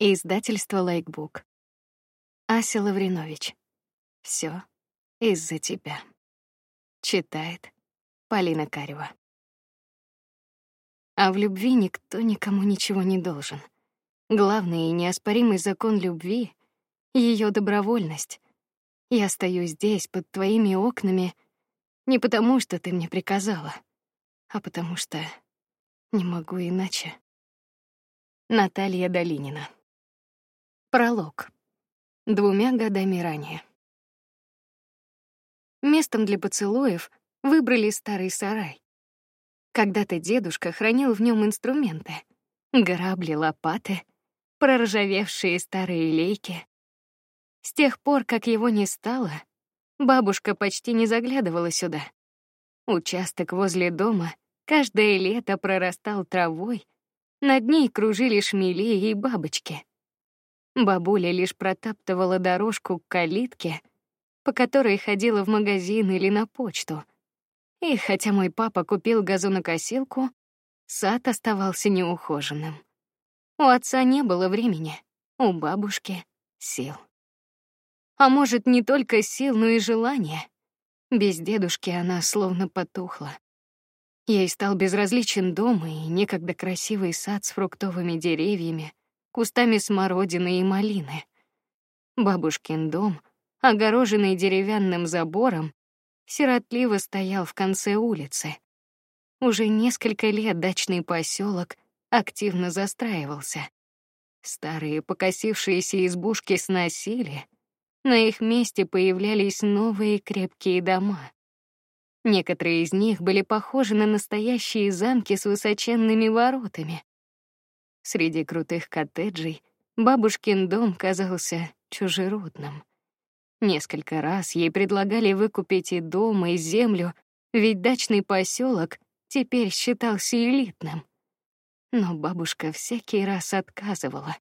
Издательство Лайкбук. Ася Лавринович. Все из-за тебя. Читает Полина Карева. А в любви никто никому ничего не должен. Главный и неоспоримый закон любви — ее добровольность. Я стою здесь, под твоими окнами, не потому, что ты мне приказала, а потому что не могу иначе. Наталья Долинина. Пролог. Двумя годами ранее. Местом для поцелуев выбрали старый сарай. Когда-то дедушка хранил в нем инструменты: грабли, лопаты, проржавевшие старые лейки. С тех пор, как его не стало, бабушка почти не заглядывала сюда. Участок возле дома каждое лето прорастал травой, над ней кружили шмели и бабочки. Бабуля лишь протаптывала дорожку к калитке, по которой ходила в магазин или на почту. И хотя мой папа купил газонокосилку, сад оставался неухоженным. У отца не было времени, у бабушки сил. А может, не только сил, но и желания. Без дедушки она словно потухла. Ей стал безразличен дом и некогда красивый сад с фруктовыми деревьями, кустами смородины и малины. Бабушкин дом, огороженный деревянным забором, сиротливо стоял в конце улицы. Уже несколько лет дачный поселок активно застраивался. Старые покосившиеся избушки сносили, на их месте появлялись новые крепкие дома. Некоторые из них были похожи на настоящие замки с высоченными воротами, Среди крутых коттеджей бабушкин дом казался чужеродным. Несколько раз ей предлагали выкупить и дом, и землю, ведь дачный поселок теперь считался элитным. Но бабушка всякий раз отказывала.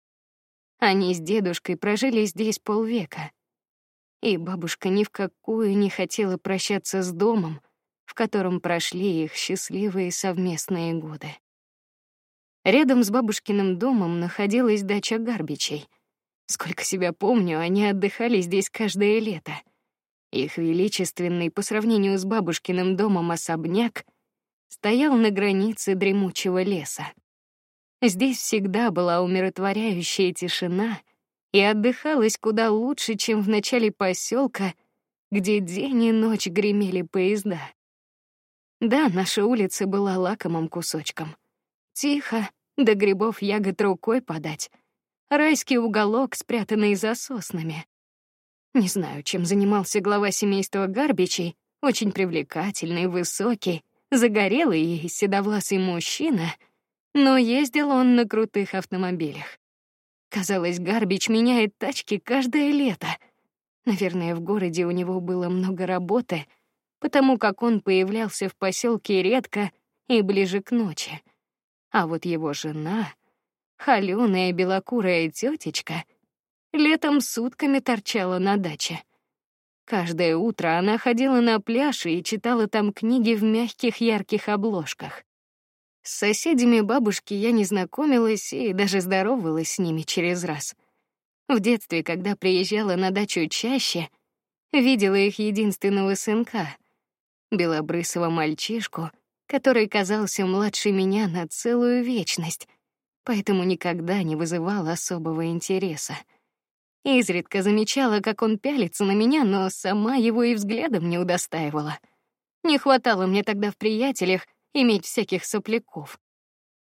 Они с дедушкой прожили здесь полвека. И бабушка ни в какую не хотела прощаться с домом, в котором прошли их счастливые совместные годы. Рядом с бабушкиным домом находилась дача Гарбичей. Сколько себя помню, они отдыхали здесь каждое лето. Их величественный по сравнению с бабушкиным домом особняк стоял на границе дремучего леса. Здесь всегда была умиротворяющая тишина, и отдыхалось куда лучше, чем в начале поселка, где день и ночь гремели поезда. Да, наша улица была лакомым кусочком. Тихо, до грибов ягод рукой подать. Райский уголок, спрятанный за соснами. Не знаю, чем занимался глава семейства Гарбичей, очень привлекательный, высокий, загорелый и седовласый мужчина, но ездил он на крутых автомобилях. Казалось, Гарбич меняет тачки каждое лето. Наверное, в городе у него было много работы, потому как он появлялся в поселке редко и ближе к ночи. А вот его жена, холёная белокурая тетечка, летом сутками торчала на даче. Каждое утро она ходила на пляж и читала там книги в мягких ярких обложках. С соседями бабушки я не знакомилась и даже здоровалась с ними через раз. В детстве, когда приезжала на дачу чаще, видела их единственного сынка, белобрысого мальчишку, который казался младше меня на целую вечность, поэтому никогда не вызывал особого интереса. Изредка замечала, как он пялится на меня, но сама его и взглядом не удостаивала. Не хватало мне тогда в приятелях иметь всяких сопляков.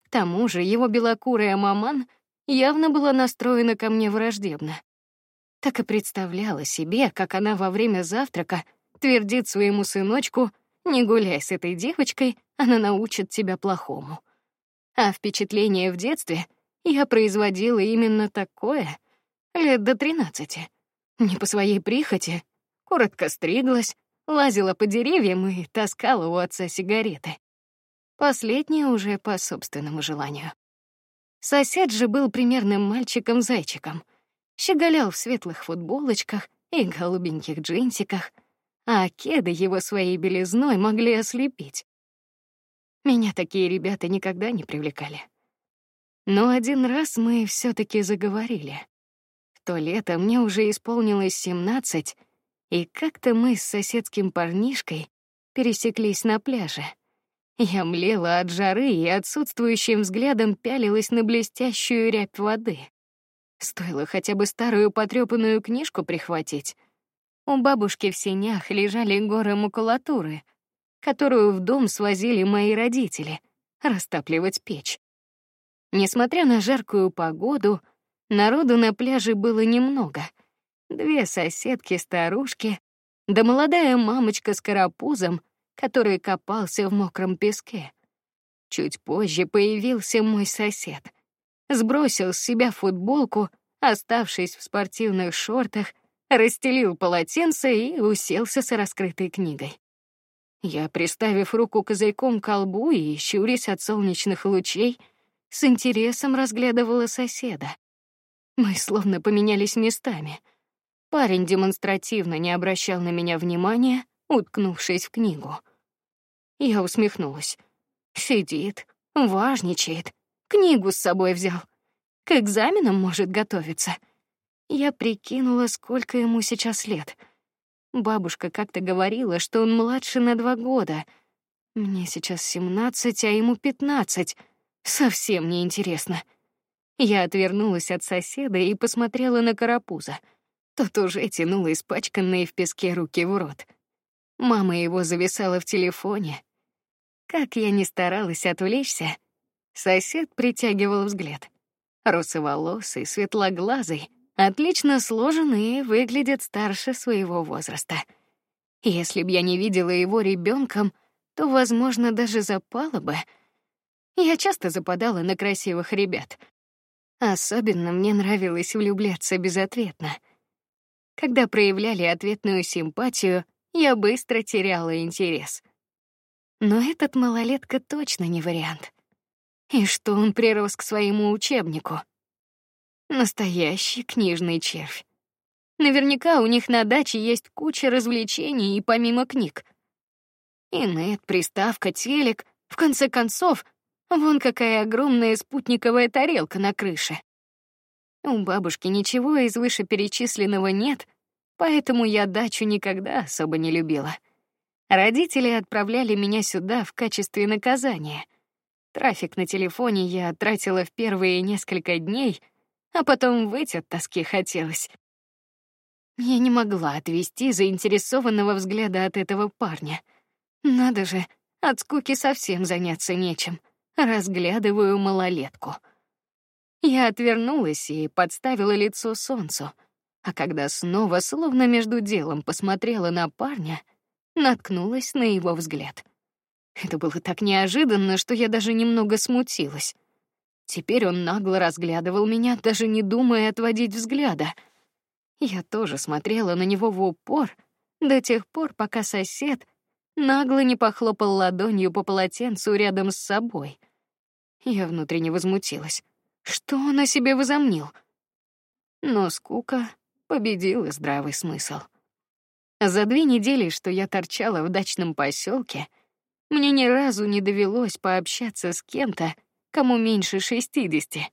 К тому же его белокурая маман явно была настроена ко мне враждебно. Так и представляла себе, как она во время завтрака твердит своему сыночку — не гуляй с этой девочкой, она научит тебя плохому. А впечатление в детстве я производила именно такое, лет до тринадцати. Не по своей прихоти, коротко стриглась, лазила по деревьям и таскала у отца сигареты. Последнее уже по собственному желанию. Сосед же был примерным мальчиком-зайчиком. Щеголял в светлых футболочках и голубеньких джинсиках — а кеды его своей белизной могли ослепить. Меня такие ребята никогда не привлекали. Но один раз мы все таки заговорили. В то лето мне уже исполнилось семнадцать, и как-то мы с соседским парнишкой пересеклись на пляже. Я млела от жары и отсутствующим взглядом пялилась на блестящую рябь воды. Стоило хотя бы старую потрёпанную книжку прихватить. У бабушки в сенях лежали горы макулатуры, которую в дом свозили мои родители растапливать печь. Несмотря на жаркую погоду, народу на пляже было немного. Две соседки-старушки, да молодая мамочка с карапузом, который копался в мокром песке. Чуть позже появился мой сосед. Сбросил с себя футболку, оставшись в спортивных шортах, расстелил полотенце и уселся с раскрытой книгой. Я, приставив руку козырьком к колбу и щурясь от солнечных лучей, с интересом разглядывала соседа. Мы словно поменялись местами. Парень демонстративно не обращал на меня внимания, уткнувшись в книгу. Я усмехнулась. Сидит, важничает, книгу с собой взял. К экзаменам может готовиться. Я прикинула, сколько ему сейчас лет. Бабушка как-то говорила, что он младше на два года. Мне сейчас семнадцать, а ему пятнадцать. Совсем не интересно. Я отвернулась от соседа и посмотрела на карапуза. Тот уже тянул испачканные в песке руки в рот. Мама его зависала в телефоне. Как я ни старалась отвлечься, сосед притягивал взгляд. Русоволосый, светлоглазый, отлично сложенный и выглядит старше своего возраста. Если б я не видела его ребенком, то, возможно, даже запала бы. Я часто западала на красивых ребят. Особенно мне нравилось влюбляться безответно. Когда проявляли ответную симпатию, я быстро теряла интерес. Но этот малолетка точно не вариант. И что он прирос к своему учебнику? Настоящий книжный червь. Наверняка у них на даче есть куча развлечений и помимо книг. Инет, приставка, телек, в конце концов, вон какая огромная спутниковая тарелка на крыше. У бабушки ничего из вышеперечисленного нет, поэтому я дачу никогда особо не любила. Родители отправляли меня сюда в качестве наказания. Трафик на телефоне я тратила в первые несколько дней — а потом выйти от тоски хотелось. Я не могла отвести заинтересованного взгляда от этого парня. Надо же, от скуки совсем заняться нечем. Разглядываю малолетку. Я отвернулась и подставила лицо солнцу, а когда снова, словно между делом, посмотрела на парня, наткнулась на его взгляд. Это было так неожиданно, что я даже немного смутилась. Теперь он нагло разглядывал меня, даже не думая отводить взгляда. Я тоже смотрела на него в упор до тех пор, пока сосед нагло не похлопал ладонью по полотенцу рядом с собой. Я внутренне возмутилась. Что он о себе возомнил? Но скука победила здравый смысл. За две недели, что я торчала в дачном поселке, мне ни разу не довелось пообщаться с кем-то, кому меньше шестидесяти.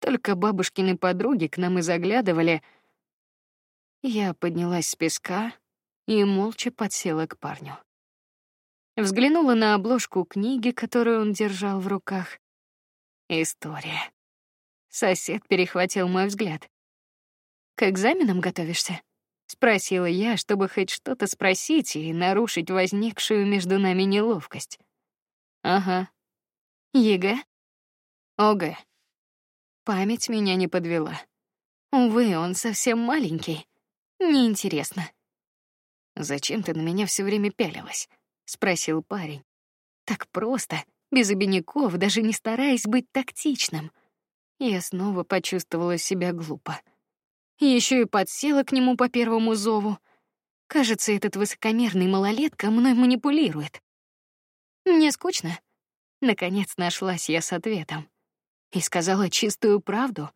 Только бабушкины подруги к нам и заглядывали. Я поднялась с песка и молча подсела к парню. Взглянула на обложку книги, которую он держал в руках. История. Сосед перехватил мой взгляд. К экзаменам готовишься? спросила я, чтобы хоть что-то спросить и нарушить возникшую между нами неловкость. Ага, ЕГЭ? ОГЭ. Память меня не подвела. Увы, он совсем маленький. Неинтересно. Зачем ты на меня все время пялилась? спросил парень. Так просто, без обиняков, даже не стараясь быть тактичным. Я снова почувствовала себя глупо. Еще и подсела к нему по первому зову. Кажется, этот высокомерный малолетка мной манипулирует. Мне скучно, Наконец нашлась я с ответом и сказала чистую правду.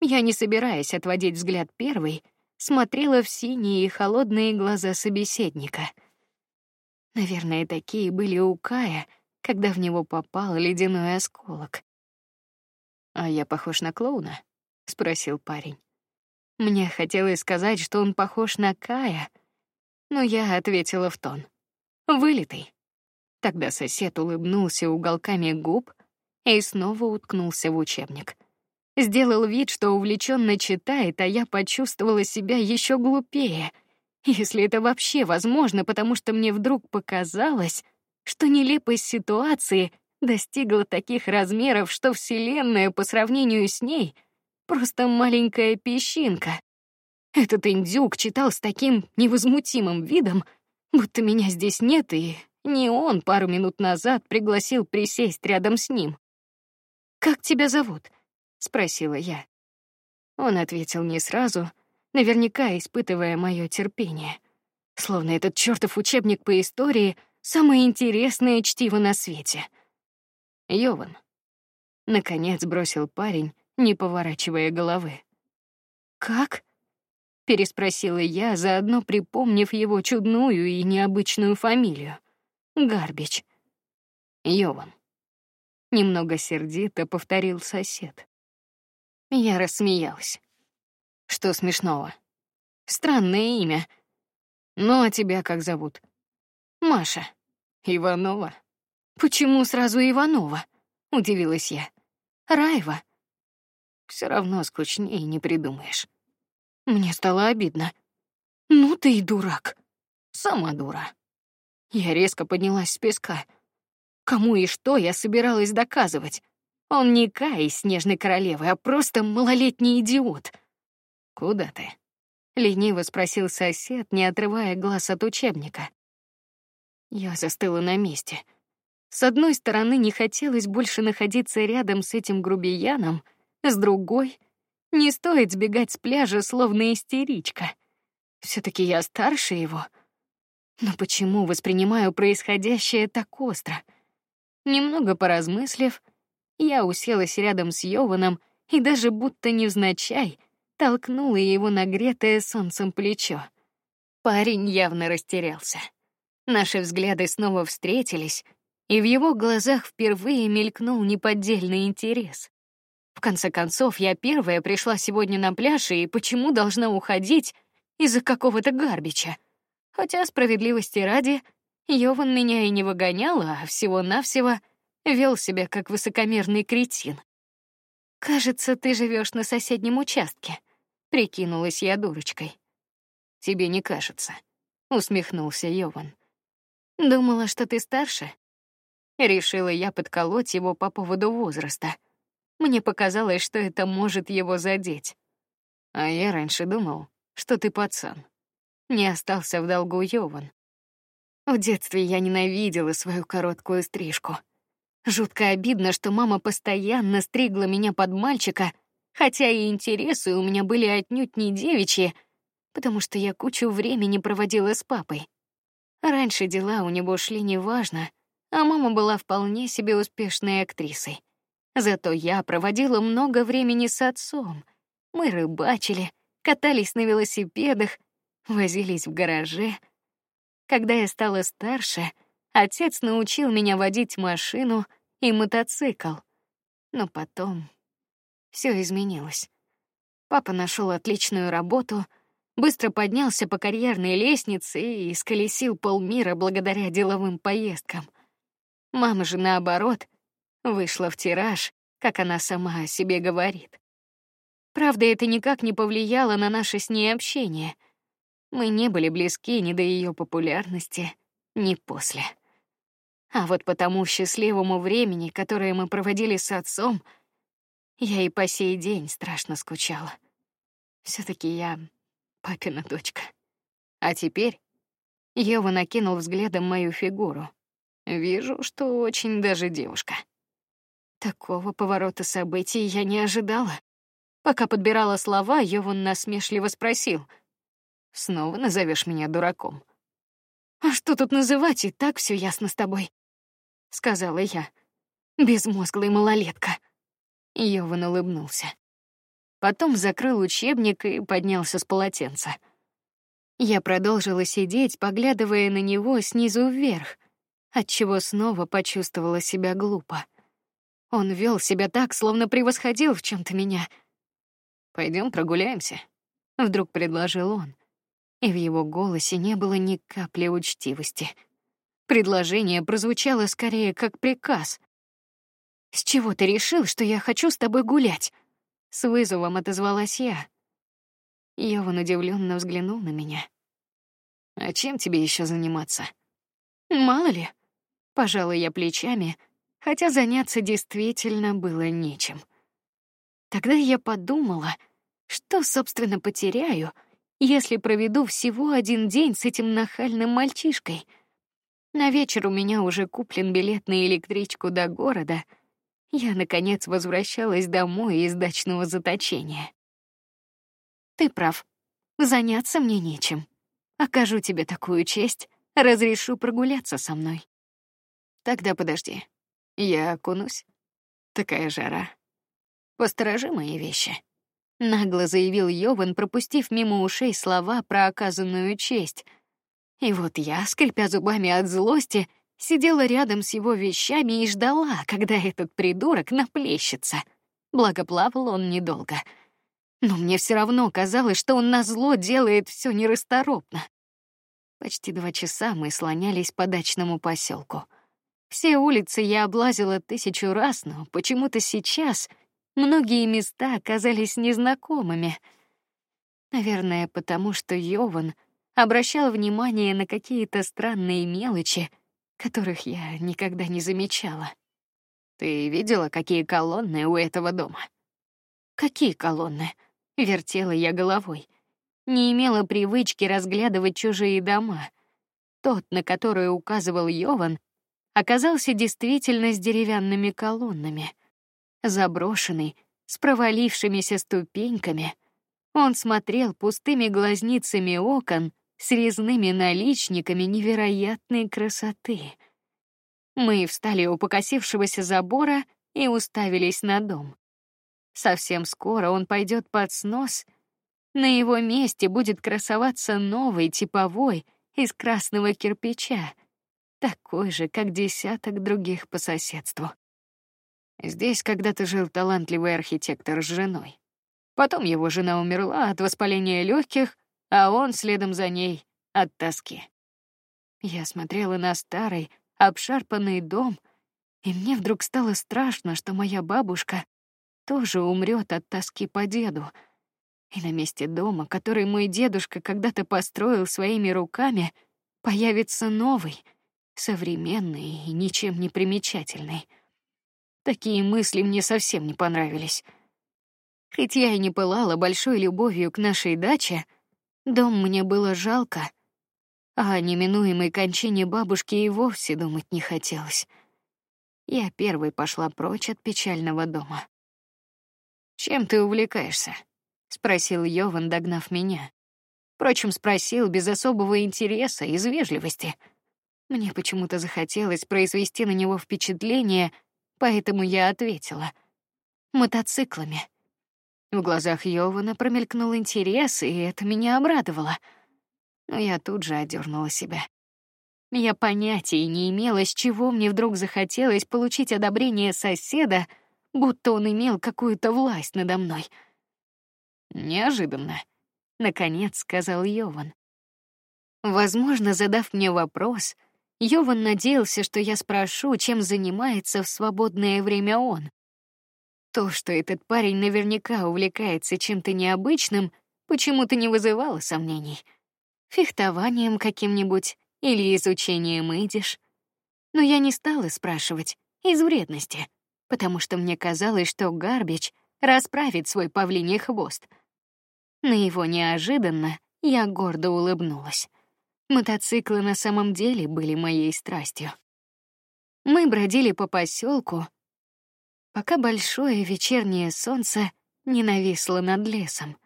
Я не собираясь отводить взгляд первой, смотрела в синие и холодные глаза собеседника. Наверное, такие были у Кая, когда в него попал ледяной осколок. А я похож на клоуна? спросил парень. Мне хотелось сказать, что он похож на Кая, но я ответила в тон: вылитый. Тогда сосед улыбнулся уголками губ и снова уткнулся в учебник. Сделал вид, что увлеченно читает, а я почувствовала себя еще глупее, если это вообще возможно, потому что мне вдруг показалось, что нелепость ситуации достигла таких размеров, что вселенная по сравнению с ней просто маленькая песчинка. Этот индюк читал с таким невозмутимым видом, будто меня здесь нет, и не он пару минут назад пригласил присесть рядом с ним. Как тебя зовут? спросила я. Он ответил не сразу, наверняка испытывая мое терпение, словно этот чёртов учебник по истории самое интересное чтиво на свете. Йован. Наконец бросил парень, не поворачивая головы. Как? переспросила я, заодно припомнив его чудную и необычную фамилию. Гарбич. Йован. Немного сердито повторил сосед. Я рассмеялась. Что смешного? Странное имя. Ну а тебя как зовут? Маша. Иванова. Почему сразу Иванова? Удивилась я. Раева. Все равно скучнее не придумаешь. Мне стало обидно. Ну ты и дурак. Сама дура. Я резко поднялась с песка. Кому и что я собиралась доказывать? Он не Кай из Снежной Королевы, а просто малолетний идиот. Куда ты? Лениво спросил сосед, не отрывая глаз от учебника. Я застыла на месте. С одной стороны, не хотелось больше находиться рядом с этим грубияном, с другой — не стоит сбегать с пляжа, словно истеричка. все таки я старше его. Но почему воспринимаю происходящее так остро? Немного поразмыслив, я уселась рядом с Йованом и даже будто невзначай толкнула его нагретое солнцем плечо. Парень явно растерялся. Наши взгляды снова встретились, и в его глазах впервые мелькнул неподдельный интерес. В конце концов, я первая пришла сегодня на пляж и почему должна уходить из-за какого-то гарбича? Хотя справедливости ради, Йован меня и не выгонял, а всего-навсего вел себя как высокомерный кретин. Кажется, ты живешь на соседнем участке. Прикинулась я дурочкой. Тебе не кажется? Усмехнулся Йован. Думала, что ты старше. Решила я подколоть его по поводу возраста. Мне показалось, что это может его задеть. А я раньше думал, что ты пацан. Не остался в долгу Йован. В детстве я ненавидела свою короткую стрижку. Жутко обидно, что мама постоянно стригла меня под мальчика, хотя и интересы у меня были отнюдь не девичьи, потому что я кучу времени проводила с папой. Раньше дела у него шли неважно, а мама была вполне себе успешной актрисой. Зато я проводила много времени с отцом. Мы рыбачили, катались на велосипедах, возились в гараже. Когда я стала старше, отец научил меня водить машину и мотоцикл. Но потом все изменилось. Папа нашел отличную работу, быстро поднялся по карьерной лестнице и исколесил полмира благодаря деловым поездкам. Мама же наоборот вышла в тираж, как она сама о себе говорит. Правда, это никак не повлияло на наше с ней общение. Мы не были близки ни до ее популярности, ни после. А вот по тому счастливому времени, которое мы проводили с отцом, я и по сей день страшно скучала. все таки я папина дочка. А теперь Ева накинул взглядом мою фигуру. Вижу, что очень даже девушка. Такого поворота событий я не ожидала. Пока подбирала слова, Йован насмешливо спросил: "Снова назовешь меня дураком?" "А что тут называть? И так все ясно с тобой", сказала я. "Безмозглый малолетка". Йован улыбнулся. Потом закрыл учебник и поднялся с полотенца. Я продолжила сидеть, поглядывая на него снизу вверх, отчего снова почувствовала себя глупо. Он вел себя так, словно превосходил в чем то меня. Пойдем прогуляемся, вдруг предложил он, и в его голосе не было ни капли учтивости. Предложение прозвучало скорее как приказ. С чего ты решил, что я хочу с тобой гулять? С вызовом отозвалась я. Йован удивленно взглянул на меня. А чем тебе еще заниматься? Мало ли. Пожалуй, я плечами, хотя заняться действительно было нечем. Тогда я подумала, что, собственно, потеряю, если проведу всего один день с этим нахальным мальчишкой. На вечер у меня уже куплен билет на электричку до города. Я наконец возвращалась домой из дачного заточения. Ты прав. Заняться мне нечем. Окажу тебе такую честь, разрешу прогуляться со мной. Тогда подожди. Я окунусь. Такая жара. Посторожи мои вещи. Нагло заявил Йован, пропустив мимо ушей слова про оказанную честь. И вот я, скрипя зубами от злости, сидела рядом с его вещами и ждала, когда этот придурок наплещется. Благо плавал он недолго. Но мне все равно казалось, что он на зло делает все нерасторопно. Почти два часа мы слонялись по дачному поселку. Все улицы я облазила тысячу раз, но почему-то сейчас многие места оказались незнакомыми. Наверное, потому что Йован обращал внимание на какие-то странные мелочи, которых я никогда не замечала. Ты видела, какие колонны у этого дома? Какие колонны? Вертела я головой. Не имела привычки разглядывать чужие дома. Тот, на который указывал Йован, оказался действительно с деревянными колоннами, заброшенный, с провалившимися ступеньками. Он смотрел пустыми глазницами окон с резными наличниками невероятной красоты. Мы встали у покосившегося забора и уставились на дом. Совсем скоро он пойдет под снос. На его месте будет красоваться новый типовой из красного кирпича, такой же, как десяток других по соседству. Здесь когда-то жил талантливый архитектор с женой. Потом его жена умерла от воспаления легких, а он следом за ней от тоски. Я смотрела на старый, обшарпанный дом, и мне вдруг стало страшно, что моя бабушка тоже умрет от тоски по деду. И на месте дома, который мой дедушка когда-то построил своими руками, появится новый, современный и ничем не примечательный. Такие мысли мне совсем не понравились. Хоть я и не пылала большой любовью к нашей даче, дом мне было жалко, а о неминуемой кончине бабушки и вовсе думать не хотелось. Я первой пошла прочь от печального дома. Чем ты увлекаешься? спросил Йован, догнав меня. Впрочем, спросил без особого интереса, из вежливости. Мне почему-то захотелось произвести на него впечатление, поэтому я ответила: мотоциклами. В глазах Йована промелькнул интерес, и это меня обрадовало. Но я тут же одернула себя. Я понятия не имела, с чего мне вдруг захотелось получить одобрение соседа будто он имел какую-то власть надо мной. Неожиданно, наконец сказал Йован. Возможно, задав мне вопрос, Йован надеялся, что я спрошу, чем занимается в свободное время он. То, что этот парень наверняка увлекается чем-то необычным, почему-то не вызывало сомнений. Фехтованием каким-нибудь или изучением идиш. Но я не стала спрашивать из вредности потому что мне казалось, что Гарбич расправит свой павлиний хвост. На его неожиданно я гордо улыбнулась. Мотоциклы на самом деле были моей страстью. Мы бродили по поселку, пока большое вечернее солнце не нависло над лесом.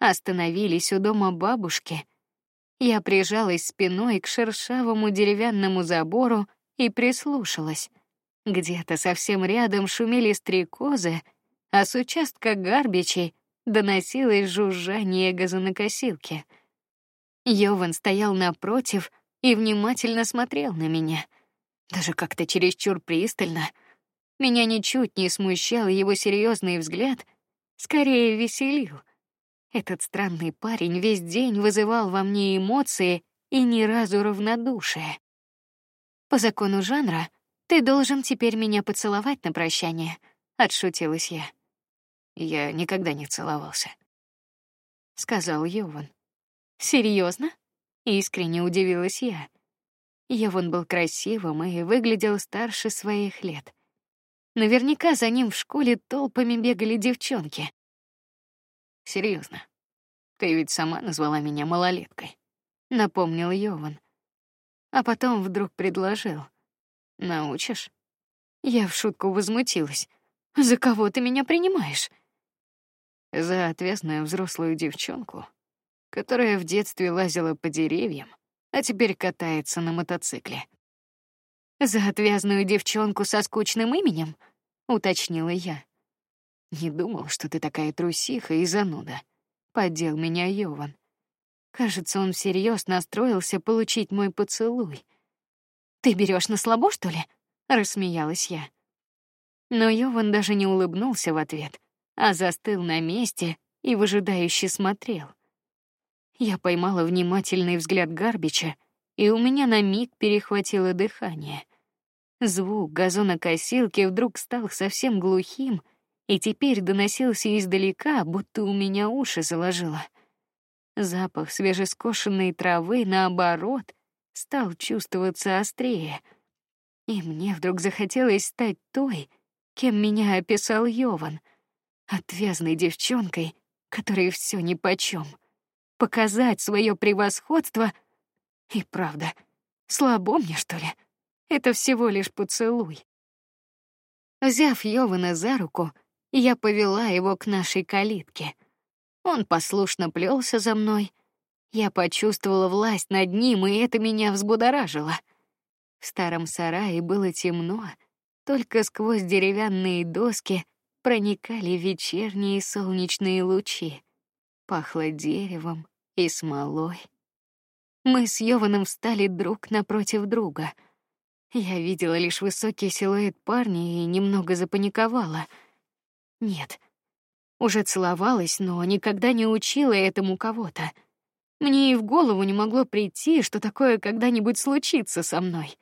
Остановились у дома бабушки. Я прижалась спиной к шершавому деревянному забору и прислушалась. Где-то совсем рядом шумели стрекозы, а с участка Гарбичей доносилось жужжание газонокосилки. Йован стоял напротив и внимательно смотрел на меня, даже как-то чересчур пристально. Меня ничуть не смущал его серьезный взгляд, скорее веселил. Этот странный парень весь день вызывал во мне эмоции и ни разу равнодушие. По закону жанра ты должен теперь меня поцеловать на прощание, отшутилась я. Я никогда не целовался, сказал Йован. Серьезно? Искренне удивилась я. Йован был красивым и выглядел старше своих лет. Наверняка за ним в школе толпами бегали девчонки. Серьезно. Ты ведь сама назвала меня малолеткой, напомнил Йован. А потом вдруг предложил: "Научишь?" Я в шутку возмутилась. "За кого ты меня принимаешь?" За отвязную взрослую девчонку, которая в детстве лазила по деревьям, а теперь катается на мотоцикле. За отвязную девчонку со скучным именем, уточнила я. Не думал, что ты такая трусиха и зануда. Поддел меня Йован. Кажется, он всерьез настроился получить мой поцелуй. Ты берешь на слабо, что ли? Рассмеялась я. Но Йован даже не улыбнулся в ответ, а застыл на месте и выжидающе смотрел. Я поймала внимательный взгляд Гарбича, и у меня на миг перехватило дыхание. Звук газонокосилки вдруг стал совсем глухим и теперь доносился издалека, будто у меня уши заложило. Запах свежескошенной травы, наоборот, стал чувствоваться острее, и мне вдруг захотелось стать той, кем меня описал Йован, отвязной девчонкой, которой все ни почем, показать свое превосходство. И правда, слабо мне что ли? Это всего лишь поцелуй. Взяв Йована за руку, я повела его к нашей калитке. Он послушно плелся за мной. Я почувствовала власть над ним, и это меня взбудоражило. В старом сарае было темно, только сквозь деревянные доски проникали вечерние солнечные лучи. Пахло деревом и смолой. Мы с Йованом встали друг напротив друга. Я видела лишь высокий силуэт парня и немного запаниковала — нет. Уже целовалась, но никогда не учила этому кого-то. Мне и в голову не могло прийти, что такое когда-нибудь случится со мной.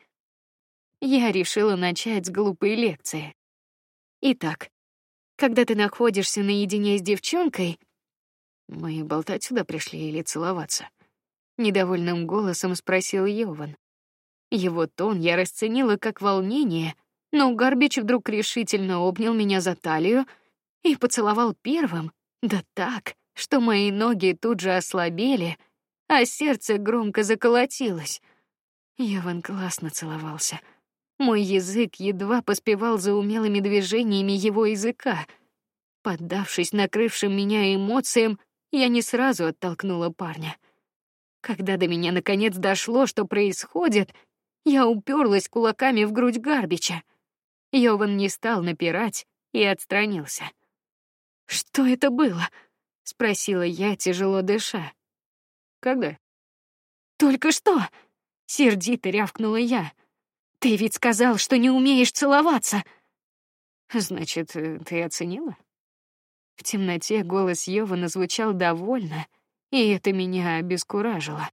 Я решила начать с глупой лекции. Итак, когда ты находишься наедине с девчонкой, мы болтать сюда пришли или целоваться? Недовольным голосом спросил Йован. Его тон я расценила как волнение, но Гарбич вдруг решительно обнял меня за талию и поцеловал первым, да так, что мои ноги тут же ослабели, а сердце громко заколотилось. Яван классно целовался. Мой язык едва поспевал за умелыми движениями его языка. Поддавшись накрывшим меня эмоциям, я не сразу оттолкнула парня. Когда до меня наконец дошло, что происходит, я уперлась кулаками в грудь Гарбича. Йован не стал напирать и отстранился. Что это было? спросила я, тяжело дыша. Когда? Только что, сердито рявкнула я. Ты ведь сказал, что не умеешь целоваться. Значит, э, ты оценила? В темноте голос Йована звучал довольно, и это меня обескуражило.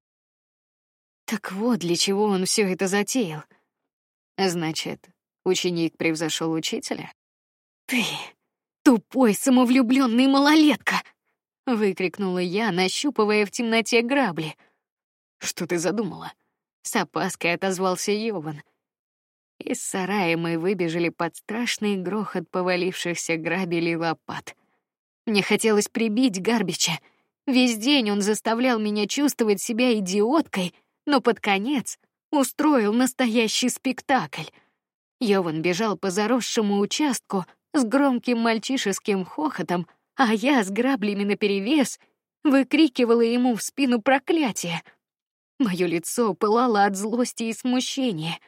Так вот, для чего он все это затеял. Значит, ученик превзошел учителя? Ты Тупой самовлюбленный малолетка! выкрикнула я, нащупывая в темноте грабли. Что ты задумала? С опаской отозвался Йован. Из сарая мы выбежали под страшный грохот повалившихся грабель и лопат. Мне хотелось прибить Гарбича. Весь день он заставлял меня чувствовать себя идиоткой, но под конец устроил настоящий спектакль. Йован бежал по заросшему участку, с громким мальчишеским хохотом, а я с граблями наперевес выкрикивала ему в спину проклятие. Мое лицо пылало от злости и смущения.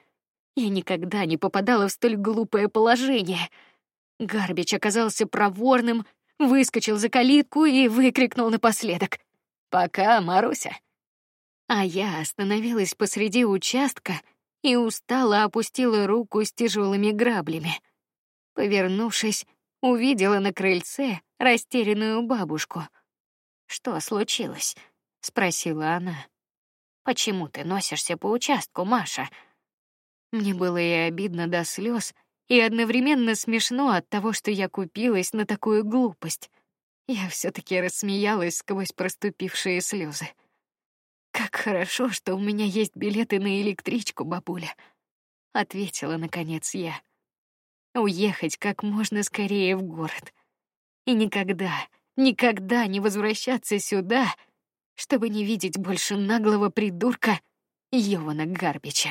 Я никогда не попадала в столь глупое положение. Гарбич оказался проворным, выскочил за калитку и выкрикнул напоследок: "Пока, Маруся". А я остановилась посреди участка и устало опустила руку с тяжелыми граблями. Повернувшись, увидела на крыльце растерянную бабушку. Что случилось? спросила она. Почему ты носишься по участку, Маша? Мне было и обидно до слез, и одновременно смешно от того, что я купилась на такую глупость. Я все таки рассмеялась сквозь проступившие слезы. Как хорошо, что у меня есть билеты на электричку, бабуля, ответила наконец я. Уехать как можно скорее в город и никогда, никогда не возвращаться сюда, чтобы не видеть больше наглого придурка Йована Гарбича.